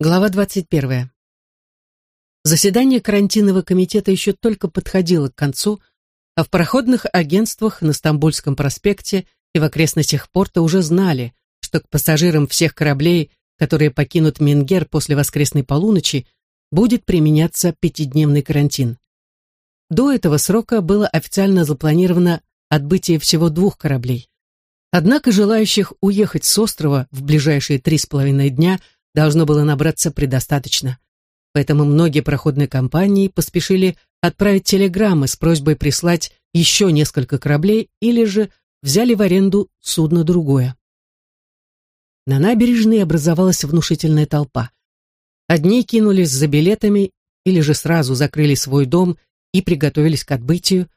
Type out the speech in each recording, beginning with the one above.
Глава 21. Заседание карантинного комитета еще только подходило к концу, а в пароходных агентствах на Стамбульском проспекте и в окрестностях порта уже знали, что к пассажирам всех кораблей, которые покинут Менгер после воскресной полуночи, будет применяться пятидневный карантин. До этого срока было официально запланировано отбытие всего двух кораблей. Однако желающих уехать с острова в ближайшие три с половиной дня – должно было набраться предостаточно. Поэтому многие проходные компании поспешили отправить телеграммы с просьбой прислать еще несколько кораблей или же взяли в аренду судно другое. На набережной образовалась внушительная толпа. Одни кинулись за билетами или же сразу закрыли свой дом и приготовились к отбытию.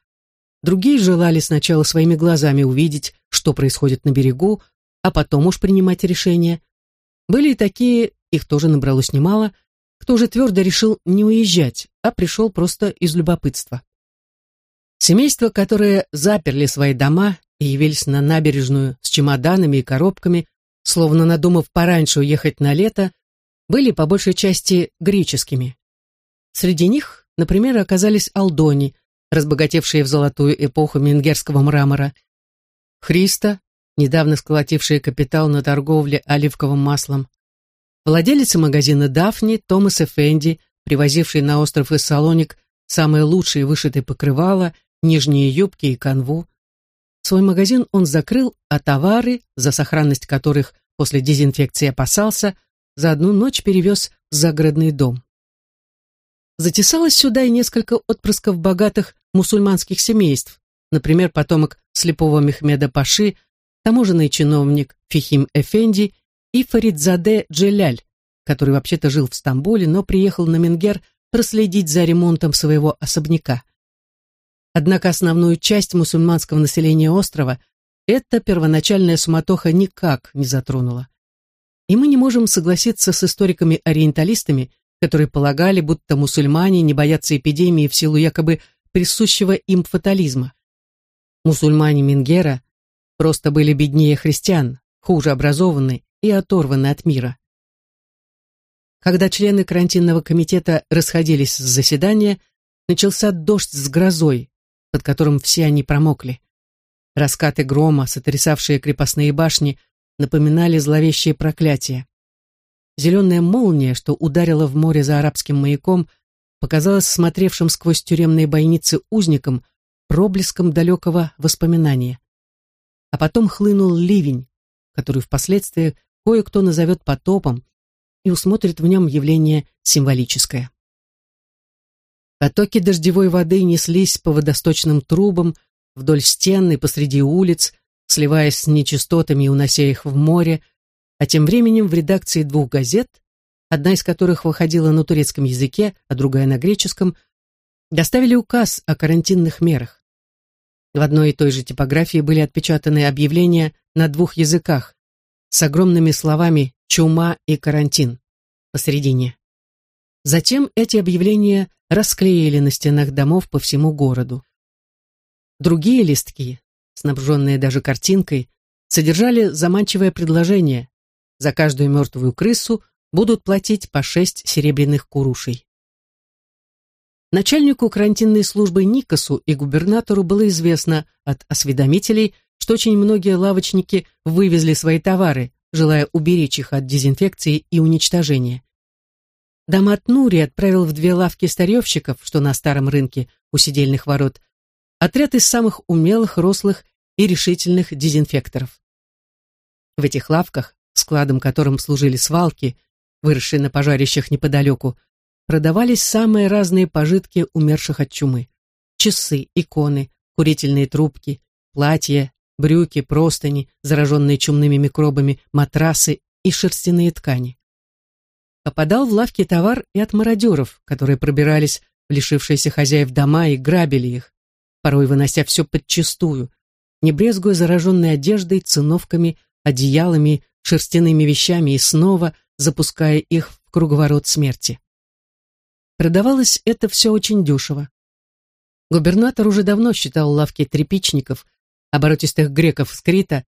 Другие желали сначала своими глазами увидеть, что происходит на берегу, а потом уж принимать решение. Были и такие, их тоже набралось немало, кто же твердо решил не уезжать, а пришел просто из любопытства. Семейства, которые заперли свои дома и явились на набережную с чемоданами и коробками, словно надумав пораньше уехать на лето, были по большей части греческими. Среди них, например, оказались алдони, разбогатевшие в золотую эпоху менгерского мрамора, Христа, недавно сколотившие капитал на торговле оливковым маслом, владелец магазина «Дафни» Томас Эфенди, привозивший на остров из Салоник самые лучшие вышитые покрывала, нижние юбки и канву. Свой магазин он закрыл, а товары, за сохранность которых после дезинфекции опасался, за одну ночь перевез в загородный дом. Затесалось сюда и несколько отпрысков богатых мусульманских семейств, например, потомок слепого Мехмеда Паши, таможенный чиновник Фихим Эфенди и Фаридзаде Джеляль, который вообще-то жил в Стамбуле, но приехал на Менгер проследить за ремонтом своего особняка. Однако основную часть мусульманского населения острова эта первоначальная суматоха никак не затронула. И мы не можем согласиться с историками-ориенталистами, которые полагали, будто мусульмане не боятся эпидемии в силу якобы присущего им фатализма. Мусульмане Мингера просто были беднее христиан, хуже образованы и оторваны от мира. Когда члены карантинного комитета расходились с заседания, начался дождь с грозой, под которым все они промокли. Раскаты грома, сотрясавшие крепостные башни, напоминали зловещие проклятия. Зеленая молния, что ударила в море за арабским маяком, показалась смотревшим сквозь тюремные бойницы узникам проблеском далекого воспоминания. А потом хлынул ливень, который впоследствии кое-кто назовет потопом и усмотрит в нем явление символическое. Потоки дождевой воды неслись по водосточным трубам вдоль стен и посреди улиц, сливаясь с нечистотами и унося их в море, а тем временем в редакции двух газет, одна из которых выходила на турецком языке, а другая на греческом, доставили указ о карантинных мерах. В одной и той же типографии были отпечатаны объявления на двух языках, с огромными словами «чума» и «карантин» посередине. Затем эти объявления расклеили на стенах домов по всему городу. Другие листки, снабженные даже картинкой, содержали заманчивое предложение «За каждую мертвую крысу будут платить по шесть серебряных курушей». Начальнику карантинной службы Никосу и губернатору было известно от осведомителей, что очень многие лавочники вывезли свои товары, желая уберечь их от дезинфекции и уничтожения. Дамат Нури отправил в две лавки старьевщиков, что на старом рынке у сидельных ворот, отряд из самых умелых, рослых и решительных дезинфекторов. В этих лавках, складом которым служили свалки, выросшие на пожарищах неподалеку, продавались самые разные пожитки умерших от чумы. Часы, иконы, курительные трубки, платья, брюки, простыни, зараженные чумными микробами, матрасы и шерстяные ткани. Попадал в лавки товар и от мародеров, которые пробирались в лишившиеся хозяев дома и грабили их, порой вынося все подчистую, не брезгуя зараженной одеждой, циновками, одеялами, шерстяными вещами и снова запуская их в круговорот смерти. Продавалось это все очень дешево. Губернатор уже давно считал лавки тряпичников – оборотистых греков с Крита,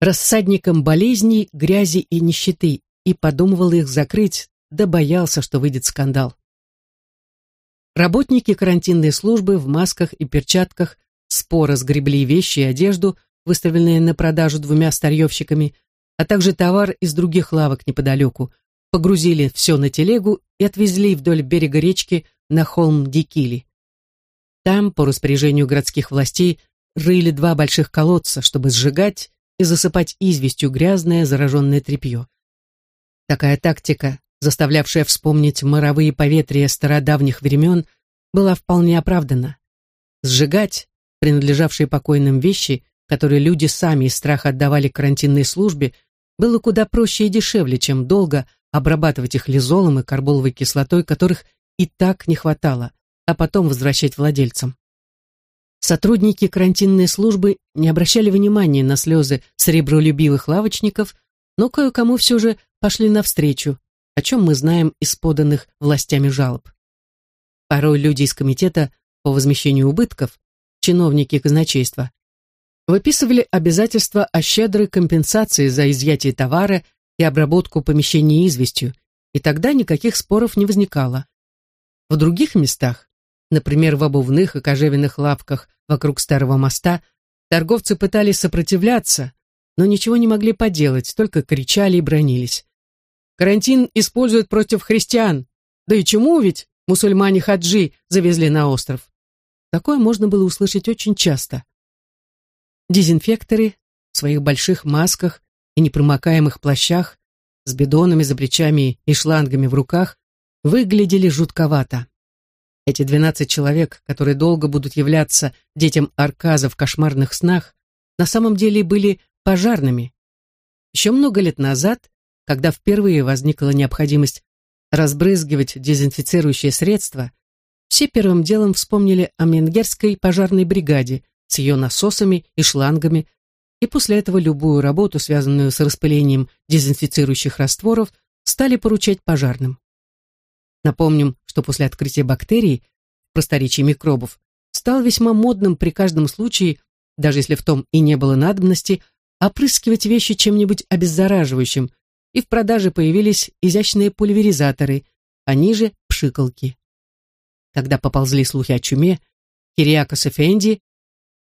рассадником болезней, грязи и нищеты, и подумывал их закрыть, да боялся, что выйдет скандал. Работники карантинной службы в масках и перчатках споро сгребли вещи и одежду, выставленные на продажу двумя старьевщиками, а также товар из других лавок неподалеку, погрузили все на телегу и отвезли вдоль берега речки на холм Дикили. Там, по распоряжению городских властей, рыли два больших колодца, чтобы сжигать и засыпать известью грязное зараженное тряпье. Такая тактика, заставлявшая вспомнить моровые поветрия стародавних времен, была вполне оправдана. Сжигать принадлежавшие покойным вещи, которые люди сами из страха отдавали карантинной службе, было куда проще и дешевле, чем долго обрабатывать их лизолом и карболовой кислотой, которых и так не хватало, а потом возвращать владельцам. Сотрудники карантинной службы не обращали внимания на слезы сребролюбивых лавочников, но кое-кому все же пошли навстречу, о чем мы знаем из поданных властями жалоб. Порой люди из комитета по возмещению убытков, чиновники казначейства, выписывали обязательства о щедрой компенсации за изъятие товара и обработку помещений известью, и тогда никаких споров не возникало. В других местах, например, в обувных и кожевенных лавках вокруг старого моста, торговцы пытались сопротивляться, но ничего не могли поделать, только кричали и бронились. Карантин используют против христиан. Да и чему ведь мусульмане-хаджи завезли на остров? Такое можно было услышать очень часто. Дезинфекторы в своих больших масках и непромокаемых плащах с бидонами за плечами и шлангами в руках выглядели жутковато. Эти двенадцать человек, которые долго будут являться детям Арказа в кошмарных снах, на самом деле были пожарными. Еще много лет назад, когда впервые возникла необходимость разбрызгивать дезинфицирующие средства, все первым делом вспомнили о Менгерской пожарной бригаде, с ее насосами и шлангами, и после этого любую работу, связанную с распылением дезинфицирующих растворов, стали поручать пожарным. Напомним, что после открытия бактерий, в просторечии микробов, стал весьма модным при каждом случае, даже если в том и не было надобности, опрыскивать вещи чем-нибудь обеззараживающим, и в продаже появились изящные пульверизаторы, они же пшикалки. Когда поползли слухи о чуме, Кириакос Эфенди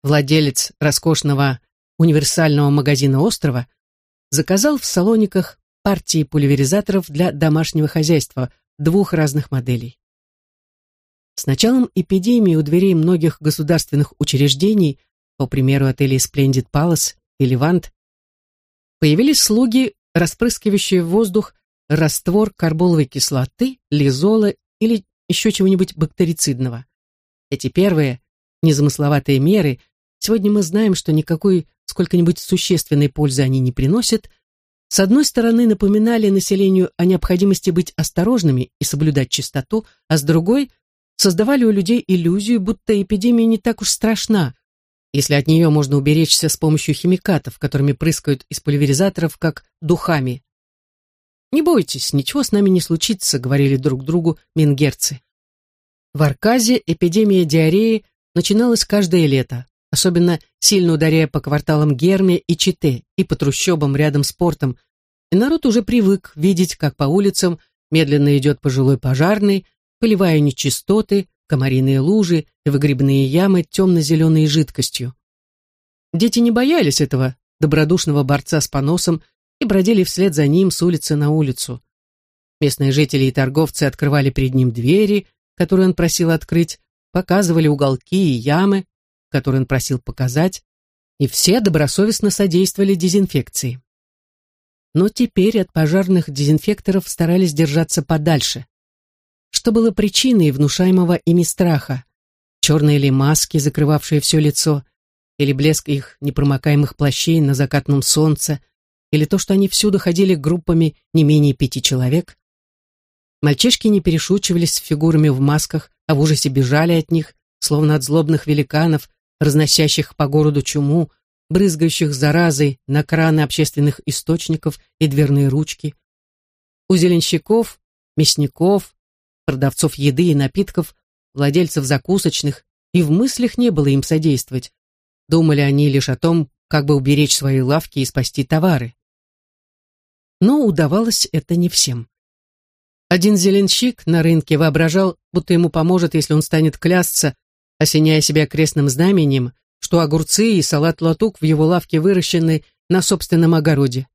владелец роскошного универсального магазина острова, заказал в Салониках партии пульверизаторов для домашнего хозяйства двух разных моделей. С началом эпидемии у дверей многих государственных учреждений, по примеру отелей Splendid Palace и Левант, появились слуги, распрыскивающие в воздух раствор карболовой кислоты, лизола или еще чего-нибудь бактерицидного. Эти первые, незамысловатые меры – Сегодня мы знаем, что никакой сколько-нибудь существенной пользы они не приносят. С одной стороны, напоминали населению о необходимости быть осторожными и соблюдать чистоту, а с другой создавали у людей иллюзию, будто эпидемия не так уж страшна, если от нее можно уберечься с помощью химикатов, которыми прыскают из пульверизаторов, как духами. «Не бойтесь, ничего с нами не случится», — говорили друг другу мингерцы. В Арказе эпидемия диареи начиналась каждое лето особенно сильно ударяя по кварталам Герме и Чите и по трущобам рядом с портом, и народ уже привык видеть, как по улицам медленно идет пожилой пожарный, поливая нечистоты, комариные лужи и выгребные ямы темно-зеленой жидкостью. Дети не боялись этого добродушного борца с поносом и бродили вслед за ним с улицы на улицу. Местные жители и торговцы открывали перед ним двери, которые он просил открыть, показывали уголки и ямы, который он просил показать, и все добросовестно содействовали дезинфекции. Но теперь от пожарных дезинфекторов старались держаться подальше. Что было причиной внушаемого ими страха? Черные ли маски, закрывавшие все лицо, или блеск их непромокаемых плащей на закатном солнце, или то, что они всюду ходили группами не менее пяти человек? Мальчишки не перешучивались с фигурами в масках, а в ужасе бежали от них, словно от злобных великанов, разносящих по городу чуму, брызгающих заразой на краны общественных источников и дверные ручки. У зеленщиков, мясников, продавцов еды и напитков, владельцев закусочных и в мыслях не было им содействовать. Думали они лишь о том, как бы уберечь свои лавки и спасти товары. Но удавалось это не всем. Один зеленщик на рынке воображал, будто ему поможет, если он станет клясться, осеняя себя крестным знамением, что огурцы и салат-латук в его лавке выращены на собственном огороде.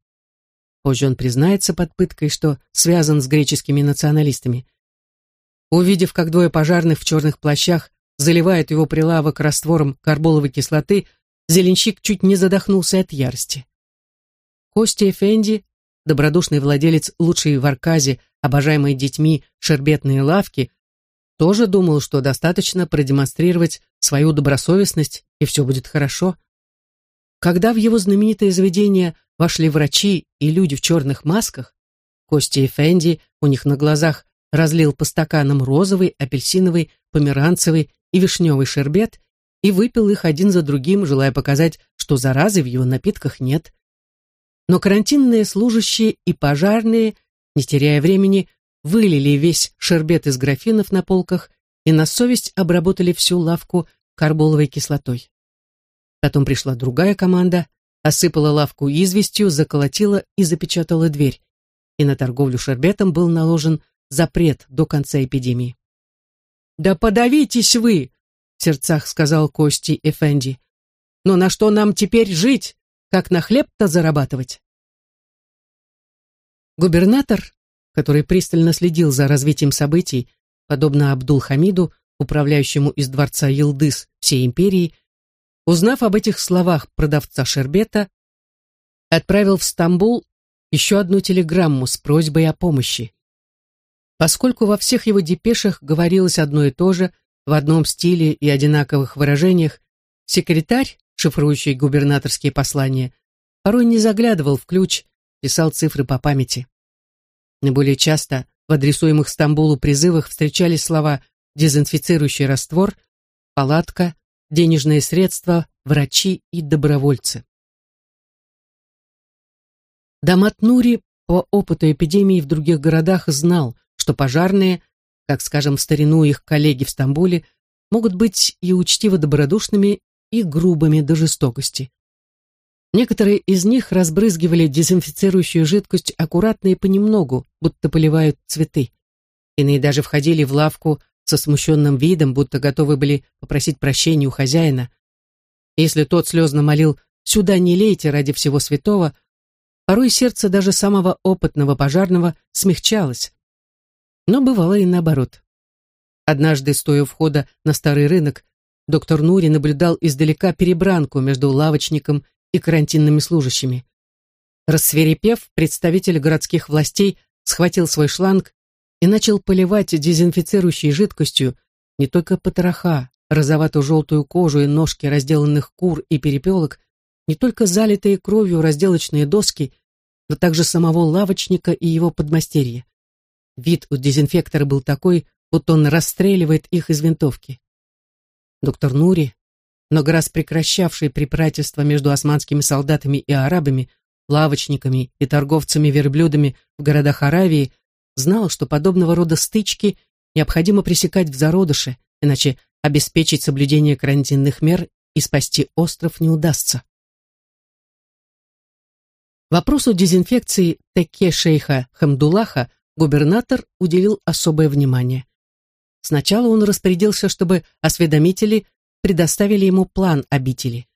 Позже он признается под пыткой, что связан с греческими националистами. Увидев, как двое пожарных в черных плащах заливают его прилавок раствором карболовой кислоты, зеленщик чуть не задохнулся от ярости. Костя Эфенди, добродушный владелец лучшей в Арказе, обожаемой детьми шербетные лавки, тоже думал, что достаточно продемонстрировать свою добросовестность, и все будет хорошо. Когда в его знаменитое заведение вошли врачи и люди в черных масках, Костя Эфенди у них на глазах разлил по стаканам розовый, апельсиновый, померанцевый и вишневый шербет и выпил их один за другим, желая показать, что заразы в его напитках нет. Но карантинные служащие и пожарные, не теряя времени, вылили весь шербет из графинов на полках и на совесть обработали всю лавку карболовой кислотой. Потом пришла другая команда, осыпала лавку известью, заколотила и запечатала дверь. И на торговлю шербетом был наложен запрет до конца эпидемии. «Да подавитесь вы!» — в сердцах сказал Кости Эфенди. «Но на что нам теперь жить? Как на хлеб-то зарабатывать?» Губернатор, который пристально следил за развитием событий, подобно Абдул-Хамиду, управляющему из дворца Елдыс всей империи, узнав об этих словах продавца Шербета, отправил в Стамбул еще одну телеграмму с просьбой о помощи. Поскольку во всех его депешах говорилось одно и то же, в одном стиле и одинаковых выражениях, секретарь, шифрующий губернаторские послания, порой не заглядывал в ключ, писал цифры по памяти. Наиболее часто в адресуемых Стамбулу призывах встречались слова «дезинфицирующий раствор», «палатка», «денежные средства», «врачи» и «добровольцы». Дамат Нури по опыту эпидемии в других городах знал, что пожарные, как, скажем, в старину их коллеги в Стамбуле, могут быть и учтиво-добродушными, и грубыми до жестокости. Некоторые из них разбрызгивали дезинфицирующую жидкость аккуратно и понемногу, будто поливают цветы. Иные даже входили в лавку со смущенным видом, будто готовы были попросить прощения у хозяина. Если тот слезно молил «сюда не лейте ради всего святого», порой сердце даже самого опытного пожарного смягчалось, но бывало и наоборот. Однажды, стоя у входа на старый рынок, доктор Нури наблюдал издалека перебранку между лавочником и карантинными служащими. Рассверепев, представитель городских властей схватил свой шланг и начал поливать дезинфицирующей жидкостью не только потроха, розовато-желтую кожу и ножки разделанных кур и перепелок, не только залитые кровью разделочные доски, но также самого лавочника и его подмастерья. Вид у дезинфектора был такой, будто он расстреливает их из винтовки. Доктор Нури, много раз прекращавший препирательство между османскими солдатами и арабами, лавочниками и торговцами верблюдами в городах Аравии, знал, что подобного рода стычки необходимо пресекать в зародыше, иначе обеспечить соблюдение карантинных мер и спасти остров не удастся. Вопросу дезинфекции Теке шейха Хамдулаха губернатор уделил особое внимание. Сначала он распорядился, чтобы осведомители предоставили ему план обители.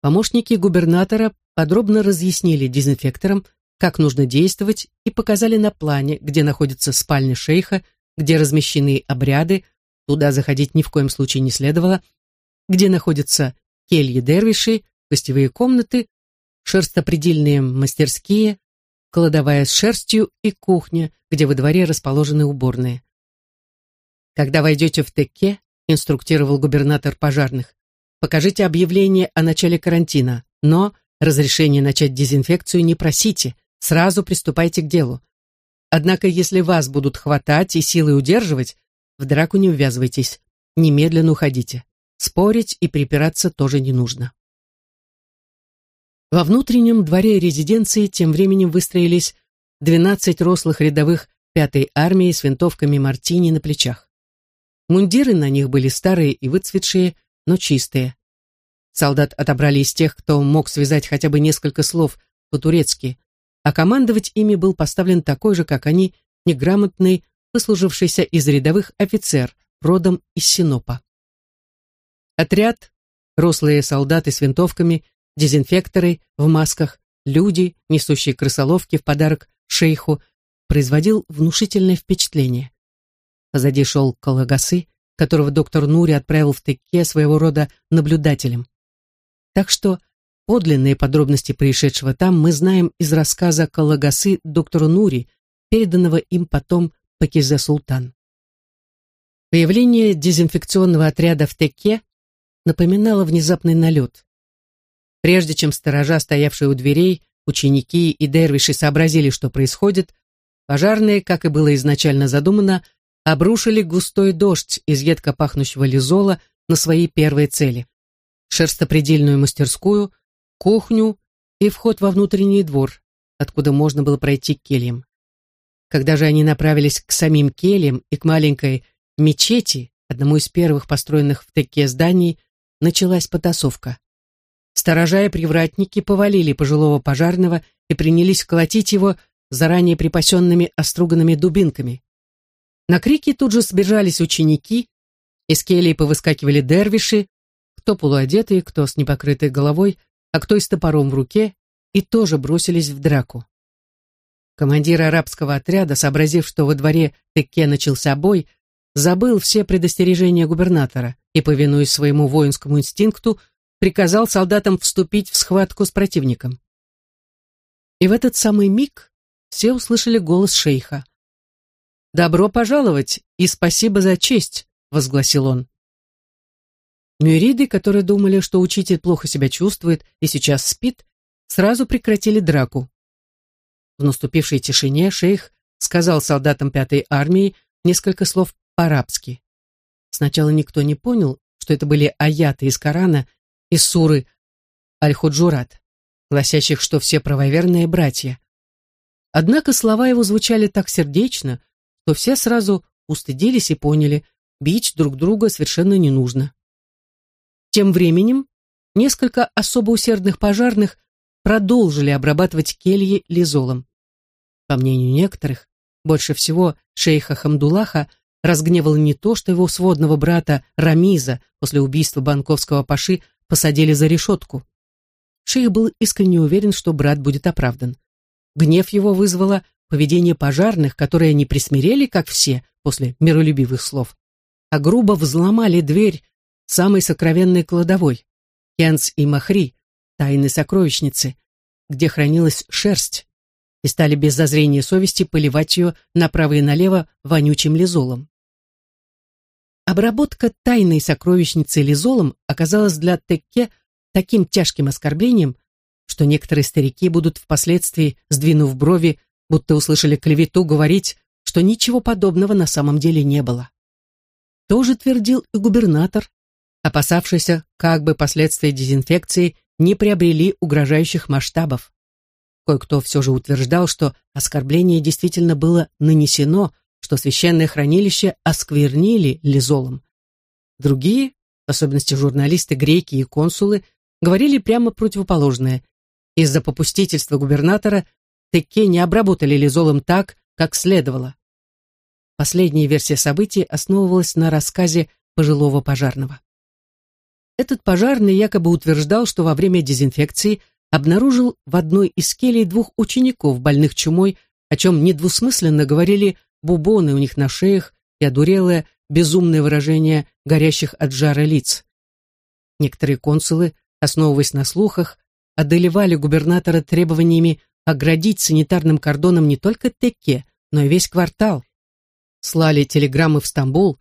Помощники губернатора подробно разъяснили дезинфекторам, как нужно действовать, и показали на плане, где находится спальня шейха, где размещены обряды, туда заходить ни в коем случае не следовало, где находятся кельи дервишей, гостевые комнаты, шерстопредельные мастерские, кладовая с шерстью и кухня, где во дворе расположены уборные. Когда войдете в Теке, инструктировал губернатор пожарных, покажите объявление о начале карантина, но разрешение начать дезинфекцию не просите, сразу приступайте к делу. Однако, если вас будут хватать и силой удерживать, в драку не ввязывайтесь, немедленно уходите. Спорить и припираться тоже не нужно. Во внутреннем дворе резиденции тем временем выстроились 12 рослых рядовых пятой армии с винтовками Мартини на плечах. Мундиры на них были старые и выцветшие, но чистые. Солдат отобрали из тех, кто мог связать хотя бы несколько слов по-турецки, а командовать ими был поставлен такой же, как они, неграмотный, выслужившийся из рядовых офицер, родом из Синопа. Отряд, рослые солдаты с винтовками, дезинфекторы в масках, люди, несущие крысоловки в подарок шейху, производил внушительное впечатление. Позади шел Калагасы, которого доктор Нури отправил в Теке своего рода наблюдателем. Так что подлинные подробности происшедшего там мы знаем из рассказа Калагасы доктору Нури, переданного им потом Пакизе Султан. Появление дезинфекционного отряда в Теке напоминало внезапный налет. Прежде чем сторожа, стоявшие у дверей, ученики и дервиши сообразили, что происходит, пожарные, как и было изначально задумано, обрушили густой дождь из едко пахнущего лизола на свои первые цели. Шерстопредельную мастерскую, кухню и вход во внутренний двор, откуда можно было пройти к кельям. Когда же они направились к самим кельям и к маленькой мечети, одному из первых построенных в Теке зданий, началась потасовка. Сторожа и привратники повалили пожилого пожарного и принялись колотить его заранее припасенными оструганными дубинками. На крики тут же сбежались ученики, из келий повыскакивали дервиши, кто полуодетый, кто с непокрытой головой, а кто и с топором в руке, и тоже бросились в драку. Командир арабского отряда, сообразив, что во дворе Теке начался бой, забыл все предостережения губернатора и, повинуясь своему воинскому инстинкту, приказал солдатам вступить в схватку с противником. И в этот самый миг все услышали голос шейха. «Добро пожаловать и спасибо за честь», — возгласил он. Мюриды, которые думали, что учитель плохо себя чувствует и сейчас спит, сразу прекратили драку. В наступившей тишине шейх сказал солдатам пятой армии несколько слов по-арабски. Сначала никто не понял, что это были аяты из Корана из суры Аль-Худжурат, гласящих, что все правоверные братья. Однако слова его звучали так сердечно, что все сразу устыдились и поняли, бить друг друга совершенно не нужно. Тем временем несколько особо усердных пожарных продолжили обрабатывать кельи лизолом. По мнению некоторых, больше всего шейха Хамдулаха разгневало не то, что его сводного брата Рамиза после убийства банковского паши посадили за решетку. Шейх был искренне уверен, что брат будет оправдан. Гнев его вызвало поведение пожарных, которые не присмирели, как все, после миролюбивых слов, а грубо взломали дверь самой сокровенной кладовой, Кенс и Махри, тайны сокровищницы, где хранилась шерсть, и стали без зазрения совести поливать ее направо и налево вонючим лизолом. Обработка тайной сокровищницы лизолом оказалась для Текке таким тяжким оскорблением, что некоторые старики будут впоследствии, сдвинув брови, будто услышали клевету, говорить, что ничего подобного на самом деле не было. Тоже твердил и губернатор, опасавшийся, как бы последствия дезинфекции не приобрели угрожающих масштабов. Кое-кто все же утверждал, что оскорбление действительно было нанесено, что священное хранилище осквернили лизолом. Другие, в особенности журналисты, греки и консулы, говорили прямо противоположное. Из-за попустительства губернатора Теке не обработали лизолом так, как следовало. Последняя версия событий основывалась на рассказе пожилого пожарного. Этот пожарный якобы утверждал, что во время дезинфекции обнаружил в одной из келей двух учеников, больных чумой, о чем недвусмысленно говорили бубоны у них на шеях и одурелое, безумное выражение горящих от жара лиц. Некоторые консулы, основываясь на слухах, одолевали губернатора требованиями оградить санитарным кордоном не только Текке, но и весь квартал. Слали телеграммы в Стамбул,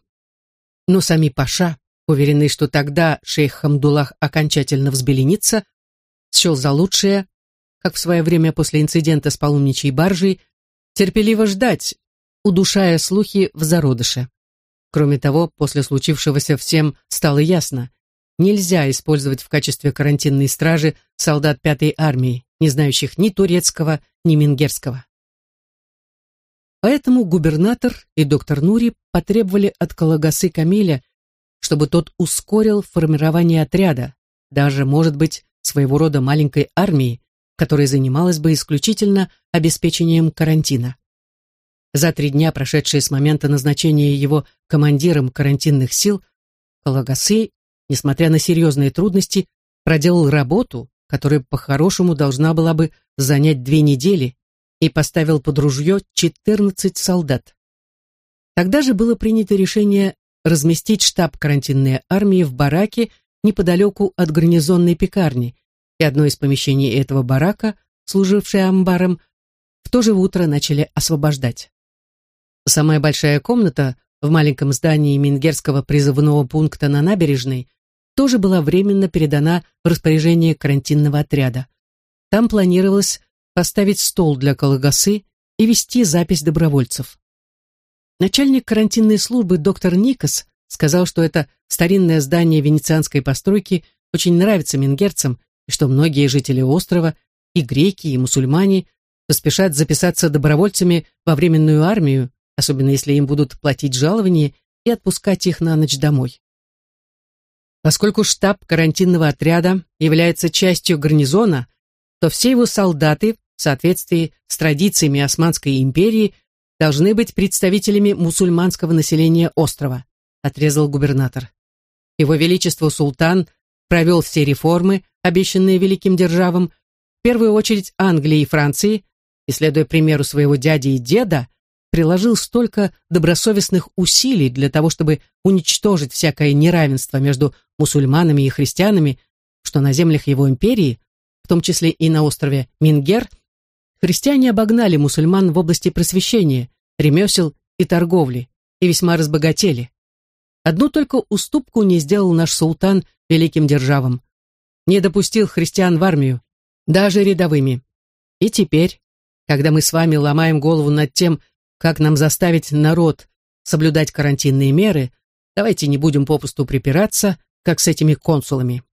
но сами Паша, уверенный, что тогда шейх Хамдулах окончательно взбеленится, счел за лучшее, как в свое время после инцидента с паломничьей баржей, терпеливо ждать, удушая слухи в зародыше. Кроме того, после случившегося всем стало ясно, нельзя использовать в качестве карантинной стражи солдат пятой армии, не знающих ни турецкого, ни мингерского. Поэтому губернатор и доктор Нури потребовали от Калагасы Камиля, чтобы тот ускорил формирование отряда, даже, может быть, своего рода маленькой армии, которая занималась бы исключительно обеспечением карантина. За три дня, прошедшие с момента назначения его командиром карантинных сил, Калагасы, несмотря на серьезные трудности, проделал работу, которая по-хорошему должна была бы занять две недели, и поставил под ружье 14 солдат. Тогда же было принято решение разместить штаб карантинной армии в бараке неподалеку от гарнизонной пекарни, и одно из помещений этого барака, служившее амбаром, в то же утро начали освобождать. Самая большая комната в маленьком здании Мингерского призывного пункта на набережной тоже была временно передана в распоряжение карантинного отряда. Там планировалось поставить стол для колгасы и вести запись добровольцев. Начальник карантинной службы доктор Никос сказал, что это старинное здание венецианской постройки очень нравится мингерцам и что многие жители острова, и греки, и мусульмане, поспешат записаться добровольцами во временную армию, особенно если им будут платить жалования и отпускать их на ночь домой. Поскольку штаб карантинного отряда является частью гарнизона, то все его солдаты в соответствии с традициями Османской империи должны быть представителями мусульманского населения острова, отрезал губернатор. Его Величество Султан провел все реформы, обещанные великим державам, в первую очередь Англии и Франции, и, следуя примеру своего дяди и деда, приложил столько добросовестных усилий для того, чтобы уничтожить всякое неравенство между мусульманами и христианами, что на землях его империи, в том числе и на острове Мингер, христиане обогнали мусульман в области просвещения, ремесел и торговли, и весьма разбогатели. Одну только уступку не сделал наш султан великим державам. Не допустил христиан в армию, даже рядовыми. И теперь, когда мы с вами ломаем голову над тем, как нам заставить народ соблюдать карантинные меры, давайте не будем попусту припираться, как с этими консулами.